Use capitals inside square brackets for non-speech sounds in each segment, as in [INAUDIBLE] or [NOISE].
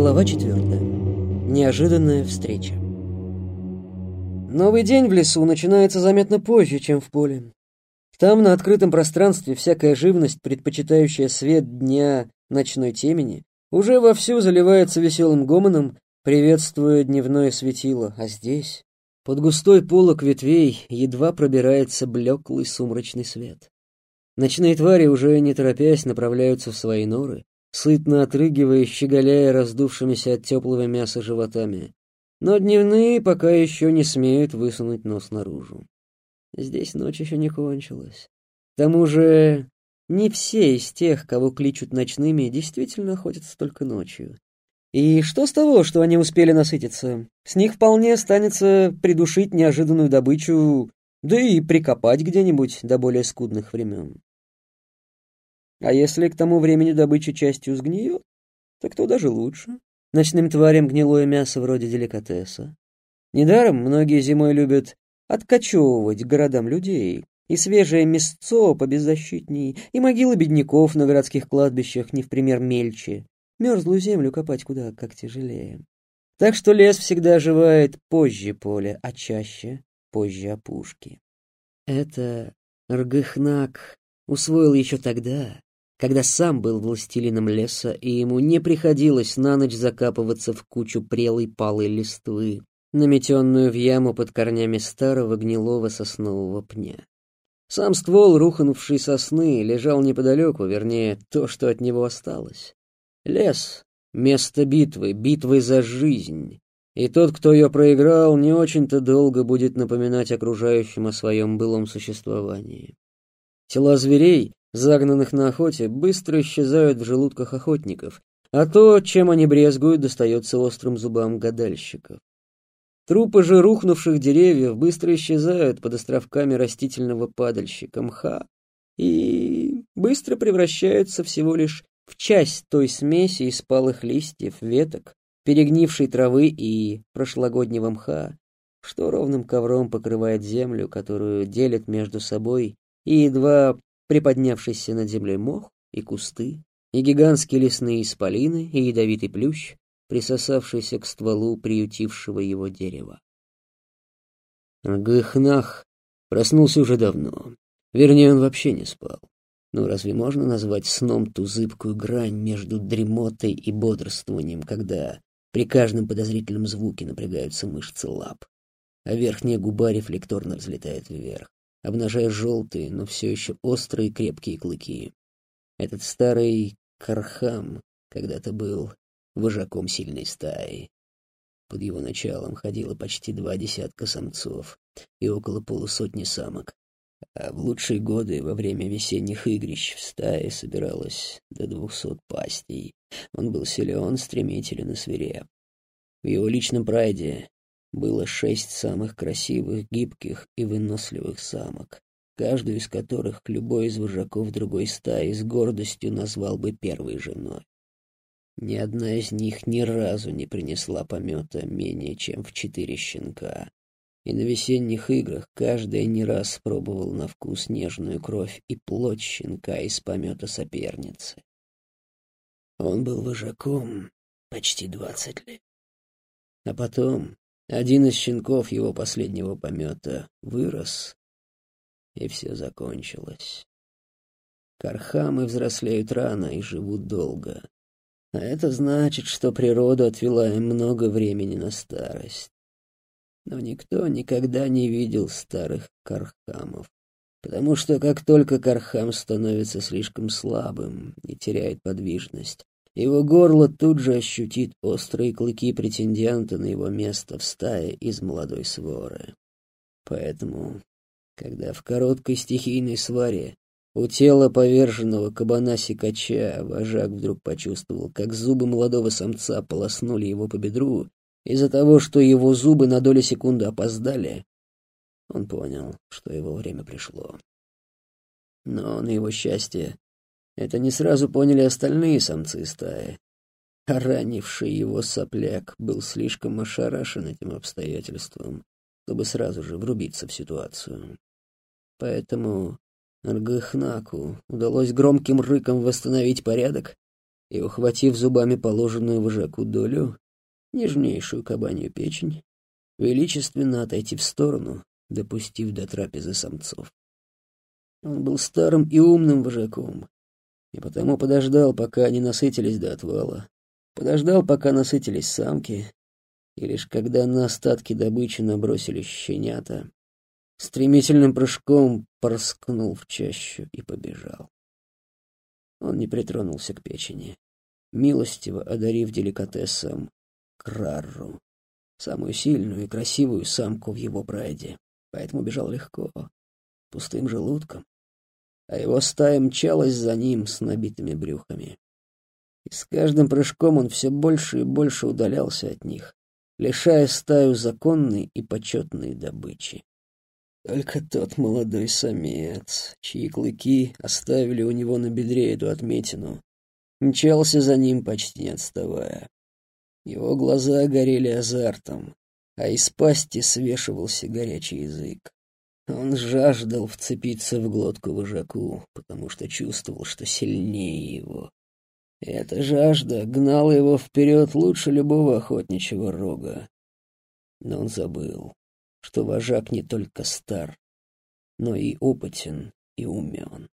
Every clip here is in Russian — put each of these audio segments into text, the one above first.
Глава четвертая. Неожиданная встреча. Новый день в лесу начинается заметно позже, чем в поле. Там, на открытом пространстве, всякая живность, предпочитающая свет дня ночной темени, уже вовсю заливается веселым гомоном, приветствуя дневное светило, а здесь, под густой полок ветвей, едва пробирается блеклый сумрачный свет. Ночные твари, уже не торопясь, направляются в свои норы, сытно отрыгивая щеголяя раздувшимися от теплого мяса животами. Но дневные пока еще не смеют высунуть нос наружу. Здесь ночь еще не кончилась. К тому же не все из тех, кого кличут ночными, действительно охотятся только ночью. И что с того, что они успели насытиться? С них вполне останется придушить неожиданную добычу, да и прикопать где-нибудь до более скудных времен. А если к тому времени добыча частью сгниет, так то даже лучше. Ночным тварям гнилое мясо вроде деликатеса. Недаром многие зимой любят откачевывать городам людей, и свежее мясцо побеззащитней, и могилы бедняков на городских кладбищах не в пример мельче. Мерзлую землю копать куда как тяжелее. Так что лес всегда оживает позже поля, а чаще позже опушки. Это Ргыхнак усвоил еще тогда, когда сам был властелином леса, и ему не приходилось на ночь закапываться в кучу прелой палой листвы, наметенную в яму под корнями старого гнилого соснового пня. Сам ствол рухнувшей сосны лежал неподалеку, вернее, то, что от него осталось. Лес — место битвы, битвы за жизнь. И тот, кто ее проиграл, не очень-то долго будет напоминать окружающим о своем былом существовании. Тела зверей загнанных на охоте, быстро исчезают в желудках охотников, а то, чем они брезгуют, достается острым зубам гадальщиков. Трупы же рухнувших деревьев быстро исчезают под островками растительного падальщика мха и быстро превращаются всего лишь в часть той смеси из палых листьев, веток, перегнившей травы и прошлогоднего мха, что ровным ковром покрывает землю, которую делят между собой и едва приподнявшийся над землей мох и кусты, и гигантские лесные исполины, и ядовитый плющ, присосавшийся к стволу приютившего его дерева. Гыхнах проснулся уже давно. Вернее, он вообще не спал. Ну, разве можно назвать сном ту зыбкую грань между дремотой и бодрствованием, когда при каждом подозрительном звуке напрягаются мышцы лап, а верхняя губа рефлекторно взлетает вверх? Обнажая желтые, но все еще острые крепкие клыки. Этот старый Кархам когда-то был вожаком сильной стаи. Под его началом ходило почти два десятка самцов и около полусотни самок. А в лучшие годы, во время весенних игрищ, в стае собиралось до двухсот пастей. Он был силен, стремителен и свиреп. В его личном прайде было шесть самых красивых, гибких и выносливых самок, каждую из которых любой из вожаков другой стаи с гордостью назвал бы первой женой. Ни одна из них ни разу не принесла помета менее чем в четыре щенка, и на весенних играх каждая не раз пробовал на вкус нежную кровь и плоть щенка из помета соперницы. Он был вожаком почти двадцать лет. А потом, один из щенков его последнего помета вырос, и все закончилось. Кархамы взрослеют рано и живут долго. А это значит, что природа отвела им много времени на старость. Но никто никогда не видел старых кархамов, потому что как только кархам становится слишком слабым и теряет подвижность, его горло тут же ощутит острые клыки претендента на его место в стае из молодой своры. Поэтому, когда в короткой стихийной сваре у тела поверженного кабана-сикача вожак вдруг почувствовал, как зубы молодого самца полоснули его по бедру, из-за того, что его зубы на долю секунды опоздали, он понял, что его время пришло. Но, на его счастье, это не сразу поняли остальные самцы стаи. А ранивший его сопляк был слишком ошарашен этим обстоятельством, чтобы сразу же врубиться в ситуацию. Поэтому Аргахнаку удалось громким рыком восстановить порядок, и, ухватив зубами положенную вожаку долю, нежнейшую кабанью печень, величественно отойти в сторону, допустив до трапезы самцов. Он был старым и умным вожаком, и потому подождал, пока они насытились до отвала, подождал, пока насытились самки, и лишь когда на остатки добычи набросились щенята, стремительным прыжком порскнул в чащу и побежал. Он не притронулся к печени, милостиво одарив деликатесом Крарру, самую сильную и красивую самку в его прайде, поэтому бежал легко, пустым желудком, а его стая мчалась за ним с набитыми брюхами. И с каждым прыжком он все больше и больше удалялся от них, лишая стаю законной и почетной добычи. Только тот молодой самец, чьи клыки оставили у него на бедре эту отметину, мчался за ним, почти не отставая. Его глаза горели азартом, а из пасти свешивался горячий язык. Он жаждал вцепиться в глотку вожаку, потому что чувствовал, что сильнее его. И эта жажда гнала его вперед лучше любого охотничьего рога. Но он забыл, что вожак не только стар, но и опытен и умен.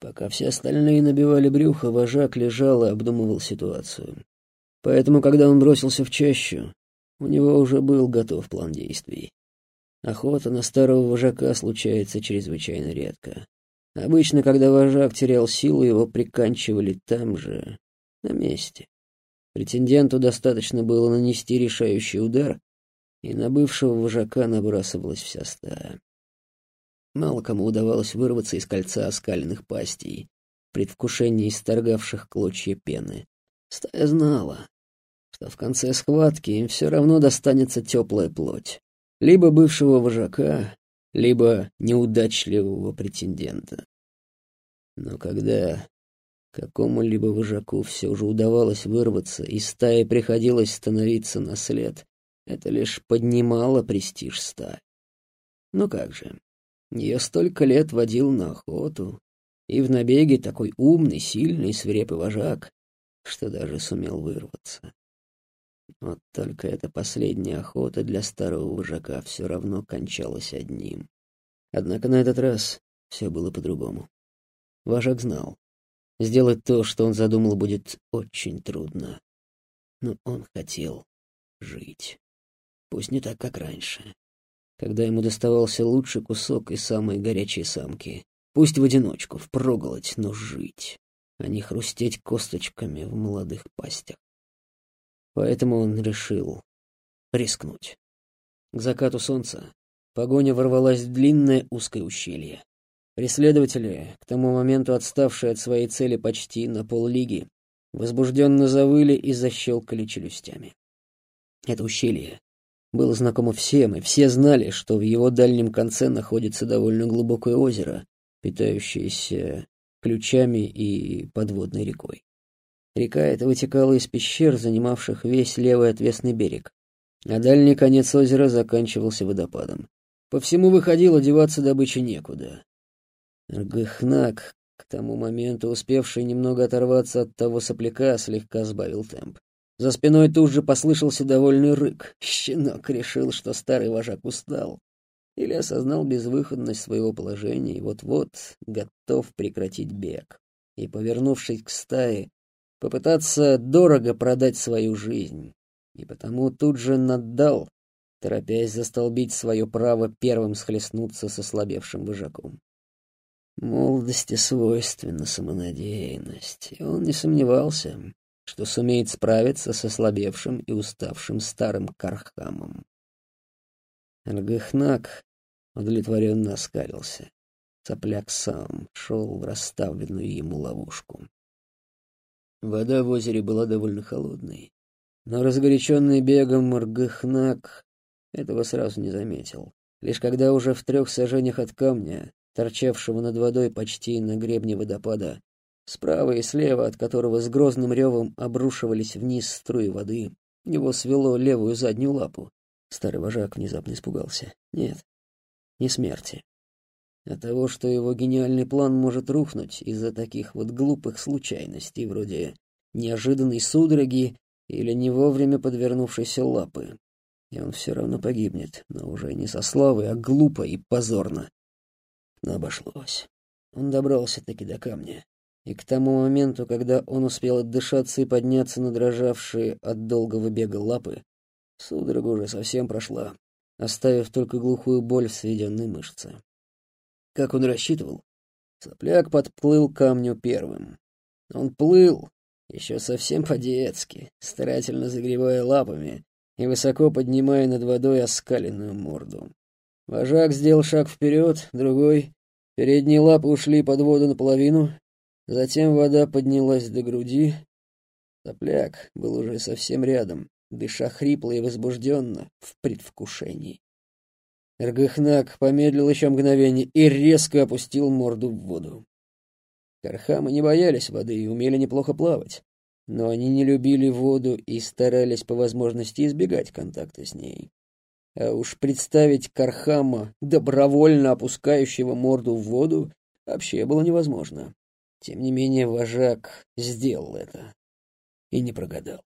Пока все остальные набивали брюхо, вожак лежал и обдумывал ситуацию. Поэтому, когда он бросился в чащу, у него уже был готов план действий. Охота на старого вожака случается чрезвычайно редко. Обычно, когда вожак терял силу, его приканчивали там же, на месте. Претенденту достаточно было нанести решающий удар, и на бывшего вожака набрасывалась вся стая. Мало кому удавалось вырваться из кольца оскаленных пастей, предвкушении исторгавших клочья пены. Стая знала, что в конце схватки им все равно достанется теплая плоть либо бывшего вожака, либо неудачливого претендента. Но когда какому-либо вожаку все же удавалось вырваться, и стае приходилось становиться на след, это лишь поднимало престиж стаи. Ну как же, ее столько лет водил на охоту, и в набеге такой умный, сильный, свирепый вожак, что даже сумел вырваться. Вот только эта последняя охота для старого вожака все равно кончалась одним. Однако на этот раз все было по-другому. Вожак знал, сделать то, что он задумал, будет очень трудно. Но он хотел жить. Пусть не так, как раньше, когда ему доставался лучший кусок и самые горячие самки. Пусть в одиночку, впроголодь, но жить, а не хрустеть косточками в молодых пастях. Поэтому он решил рискнуть. К закату солнца погоня ворвалась в длинное узкое ущелье. Преследователи, к тому моменту отставшие от своей цели почти на поллиги, возбужденно завыли и защелкали челюстями. Это ущелье было знакомо всем, и все знали, что в его дальнем конце находится довольно глубокое озеро, питающееся ключами и подводной рекой. Река эта вытекала из пещер, занимавших весь левый отвесный берег, а дальний конец озера заканчивался водопадом. По всему выходило, деваться добычи некуда. Ргыхнак, к тому моменту успевший немного оторваться от того сопляка, слегка сбавил темп. За спиной тут же послышался довольный рык. Щенок решил, что старый вожак устал. Или осознал безвыходность своего положения и вот-вот готов прекратить бег. И, повернувшись к стае, попытаться дорого продать свою жизнь, и потому тут же наддал, торопясь застолбить свое право первым схлестнуться со слабевшим выжаком. Молодости свойственна самонадеянность, и он не сомневался, что сумеет справиться со слабевшим и уставшим старым Кархамом. Аргахнак удовлетворенно оскалился. Цапляк сам шел в расставленную ему ловушку. Вода в озере была довольно холодной, но разгоряченный бегом Моргахнак этого сразу не заметил. Лишь когда уже в трех сажениях от камня, торчавшего над водой почти на гребне водопада, справа и слева от которого с грозным ревом обрушивались вниз струи воды, его свело левую заднюю лапу. Старый вожак внезапно испугался. Нет, не смерти. А того, что его гениальный план может рухнуть из-за таких вот глупых случайностей, вроде неожиданной судороги или не вовремя подвернувшейся лапы. И он все равно погибнет, но уже не со славой, а глупо и позорно. Но обошлось. Он добрался-таки до камня. И к тому моменту, когда он успел отдышаться и подняться на дрожавшие от долгого бега лапы, судорога уже совсем прошла, оставив только глухую боль в сведенной мышце. Как он рассчитывал, сопляк подплыл к камню первым. Он плыл, еще совсем по-детски, старательно загребая лапами и высоко поднимая над водой оскаленную морду. Вожак сделал шаг вперед, другой. Передние лапы ушли под воду наполовину, затем вода поднялась до груди. Сопляк был уже совсем рядом, дыша хрипло и возбужденно, в предвкушении. Эргахнак помедлил еще мгновение и резко опустил морду в воду. Кархамы не боялись воды и умели неплохо плавать, но они не любили воду и старались по возможности избегать контакта с ней. А уж представить Кархама, добровольно опускающего морду в воду, вообще было невозможно. Тем не менее, вожак сделал это. И не прогадал.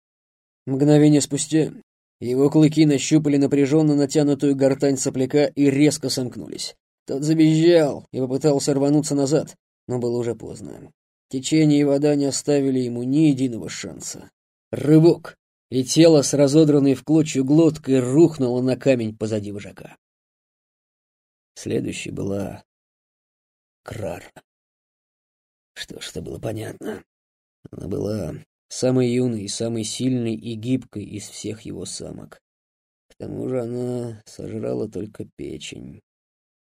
Мгновение спустя его клыки нащупали напряженно натянутую гортань сопляка и резко сомкнулись. Тот забежал и попытался рвануться назад, но было уже поздно. Течение и вода не оставили ему ни единого шанса. Рывок, и тело с разодранной в клочья глоткой рухнуло на камень позади вожака. Следующей была Крара. Что ж, это было понятно. Она была самой юной, самой сильной и гибкой из всех его самок. К тому же она сожрала только печень.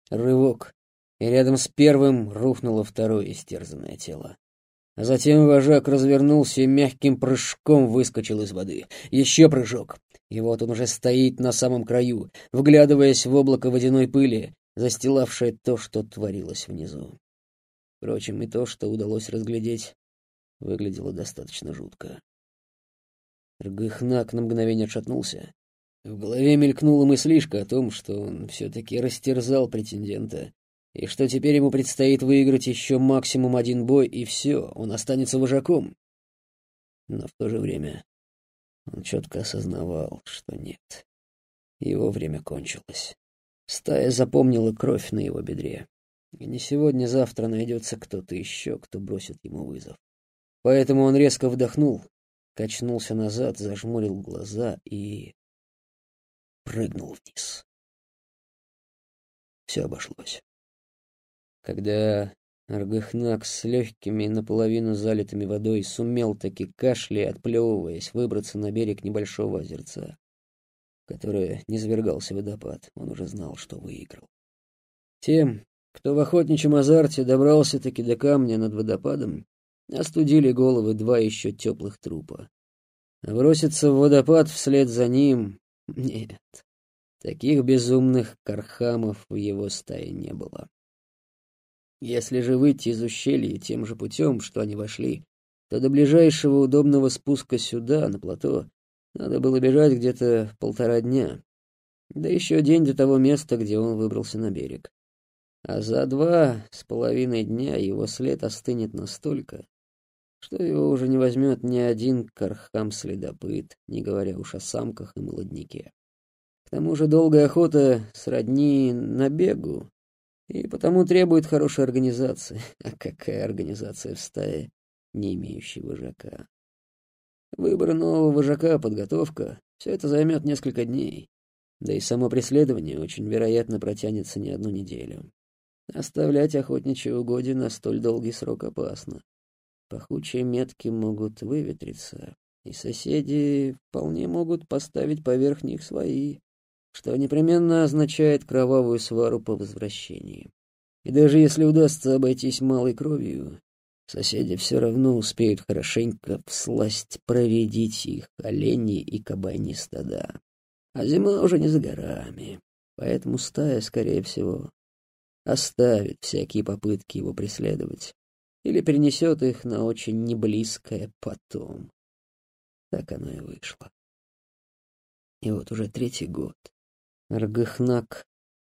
Рывок, и рядом с первым рухнуло второе истерзанное тело. А затем вожак развернулся и мягким прыжком выскочил из воды. Еще прыжок. И вот он уже стоит на самом краю, вглядываясь в облако водяной пыли, застилавшее то, что творилось внизу. Впрочем, и то, что удалось разглядеть, выглядело достаточно жутко. Ргыхнак на мгновение отшатнулся. В голове мелькнула мыслишка о том, что он все-таки растерзал претендента, и что теперь ему предстоит выиграть еще максимум один бой, и все, он останется вожаком. Но в то же время он четко осознавал, что нет. Его время кончилось. Стая запомнила кровь на его бедре. И не сегодня-завтра найдется кто-то еще, кто бросит ему вызов. Поэтому он резко вдохнул, качнулся назад, зажмурил глаза и... прыгнул вниз. Все обошлось. Когда Аргахнак с легкими, наполовину залитыми водой сумел таки кашляя, отплевываясь, выбраться на берег небольшого озерца, в которое низвергался водопад, он уже знал, что выиграл. Тем, кто в охотничьем азарте добрался-таки до камня над водопадом, остудили головы два еще теплых трупа. А броситься в водопад вслед за ним — нет. Таких безумных кархамов в его стае не было. Если же выйти из ущелья тем же путем, что они вошли, то до ближайшего удобного спуска сюда, на плато, надо было бежать где-то полтора дня. Да еще день до того места, где он выбрался на берег. А за два с половиной дня его след остынет настолько, что его уже не возьмет ни один кархам-следопыт, не говоря уж о самках и молодняке. К тому же долгая охота сродни набегу, и потому требует хорошей организации. [LAUGHS] А какая организация в стае, не имеющей вожака? Выбор нового вожака, подготовка — все это займет несколько дней. Да и само преследование очень вероятно протянется не одну неделю. Оставлять охотничьи угодья на столь долгий срок опасно. Пахучие метки могут выветриться, и соседи вполне могут поставить поверх них свои что непременно означает кровавую свару по возвращении. И даже если удастся обойтись малой кровью, соседи все равно успеют хорошенько всласть проредить их олени и кабани стада. А зима уже не за горами, поэтому стая, скорее всего, оставит всякие попытки его преследовать или перенесет их на очень неблизкое потом. Так оно и вышло. И вот уже третий год Аргахнак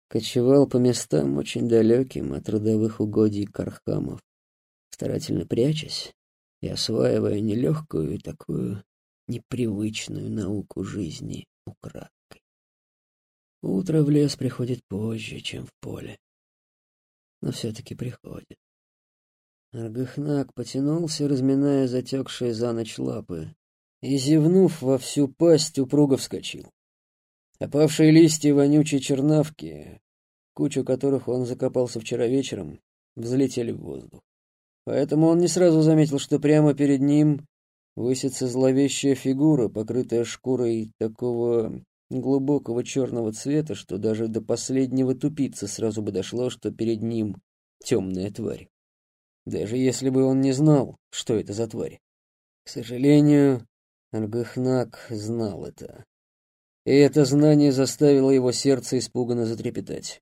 кочевал по местам очень далеким от родовых угодий Кархамов, старательно прячась и осваивая нелегкую и такую непривычную науку жизни украдкой. Утро в лес приходит позже, чем в поле, но все-таки приходит. Аргахнак потянулся, разминая затекшие за ночь лапы, и, зевнув во всю пасть, упруго вскочил. Опавшие листья вонючей чернавки, кучу которых он закопался вчера вечером, взлетели в воздух. Поэтому он не сразу заметил, что прямо перед ним высится зловещая фигура, покрытая шкурой такого глубокого черного цвета, что даже до последнего тупицы сразу бы дошло, что перед ним темная тварь. Даже если бы он не знал, что это за тварь. К сожалению, Ангахнак знал это. И это знание заставило его сердце испуганно затрепетать.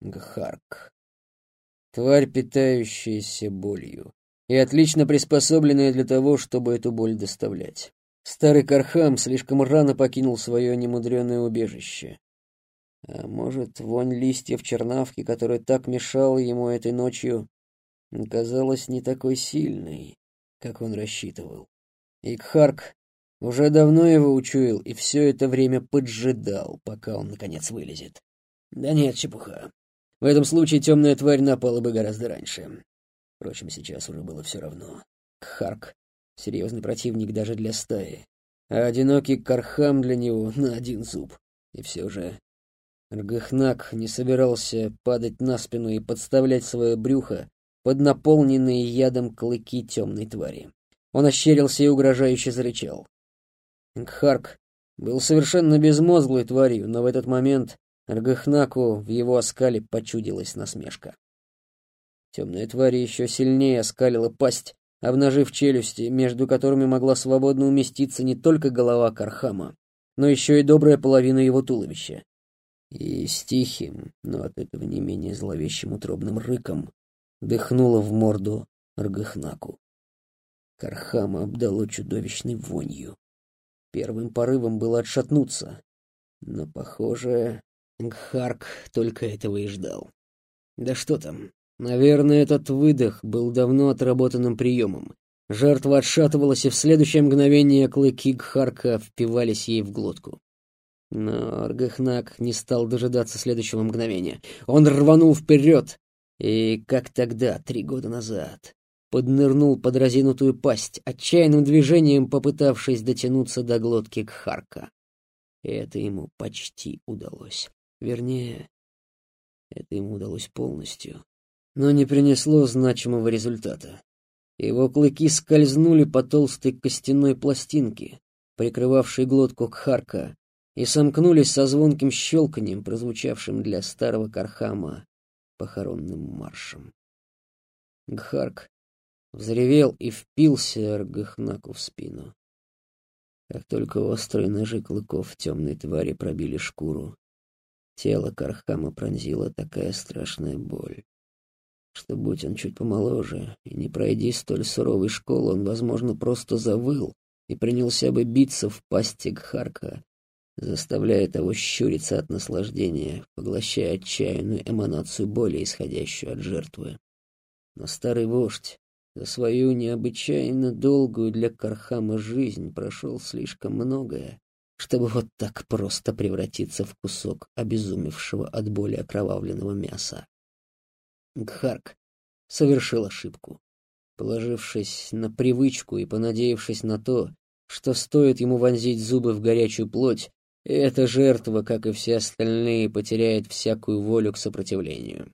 Гхарк. Тварь, питающаяся болью, и отлично приспособленная для того, чтобы эту боль доставлять. Старый Кархам слишком рано покинул свое немудреное убежище. А может, вонь листьев чернавки, которая так мешала ему этой ночью, казалась не такой сильной, как он рассчитывал. Икхарк уже давно его учуял и все это время поджидал, пока он, наконец, вылезет. Да нет, чепуха. В этом случае темная тварь напала бы гораздо раньше. Впрочем, сейчас уже было все равно. Кхарк — серьезный противник даже для стаи, а одинокий Кархам для него на один зуб. И все же Ргахнак не собирался падать на спину и подставлять свое брюхо под наполненные ядом клыки темной твари. Он ощерился и угрожающе зарычал. Кхарк был совершенно безмозглой тварью, но в этот момент Аргахнаку в его оскале почудилась насмешка. Темная тварь еще сильнее оскалила пасть, обнажив челюсти, между которыми могла свободно уместиться не только голова Кархама, но еще и добрая половина его туловища. И с тихим, но от этого не менее зловещим утробным рыком дыхнула в морду Аргахнаку. Кархама обдало чудовищной вонью. Первым порывом было отшатнуться, но, похоже, Гхарк только этого и ждал. Да что там, наверное, этот выдох был давно отработанным приемом. Жертва отшатывалась, и в следующее мгновение клыки Гхарка впивались ей в глотку. Но Аргахнак не стал дожидаться следующего мгновения. Он рванул вперед, и, как тогда, три года назад, поднырнул под разинутую пасть, отчаянным движением попытавшись дотянуться до глотки Кхарка. И это ему почти удалось. Вернее, это ему удалось полностью, но не принесло значимого результата. Его клыки скользнули по толстой костяной пластинке, прикрывавшей глотку Кхарка, и сомкнулись со звонким щелканьем, прозвучавшим для старого Кархама похоронным маршем. Гхарк взревел и впился Аргахнаку в спину. Как только острые ножи клыков темной твари пробили шкуру, тело Кархама пронзила такая страшная боль, что, будь он чуть помоложе и не пройди столь суровой школы, он, возможно, просто завыл и принялся бы биться в пасти Гхарка, заставляя того щуриться от наслаждения, поглощая отчаянную эманацию боли, исходящую от жертвы. Но старый вождь за свою необычайно долгую для Кархама жизнь прошел слишком многое, чтобы вот так просто превратиться в кусок обезумевшего от боли окровавленного мяса. Гхарк совершил ошибку. Положившись на привычку и понадеявшись на то, что стоит ему вонзить зубы в горячую плоть, эта жертва, как и все остальные, потеряет всякую волю к сопротивлению.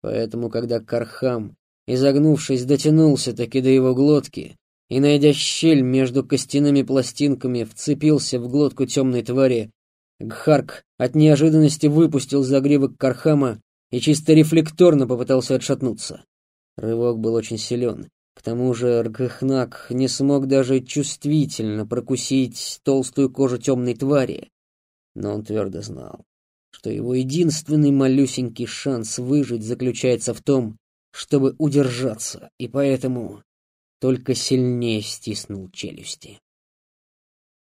Поэтому, когда Кархам изогнувшись, дотянулся таки до его глотки и, найдя щель между костяными пластинками, вцепился в глотку темной твари. Гхарк от неожиданности выпустил загривок Кархама и чисто рефлекторно попытался отшатнуться. Рывок был очень силен. К тому же Ргхнак не смог даже чувствительно прокусить толстую кожу темной твари. Но он твердо знал, что его единственный малюсенький шанс выжить заключается в том, чтобы удержаться, и поэтому только сильнее стиснул челюсти.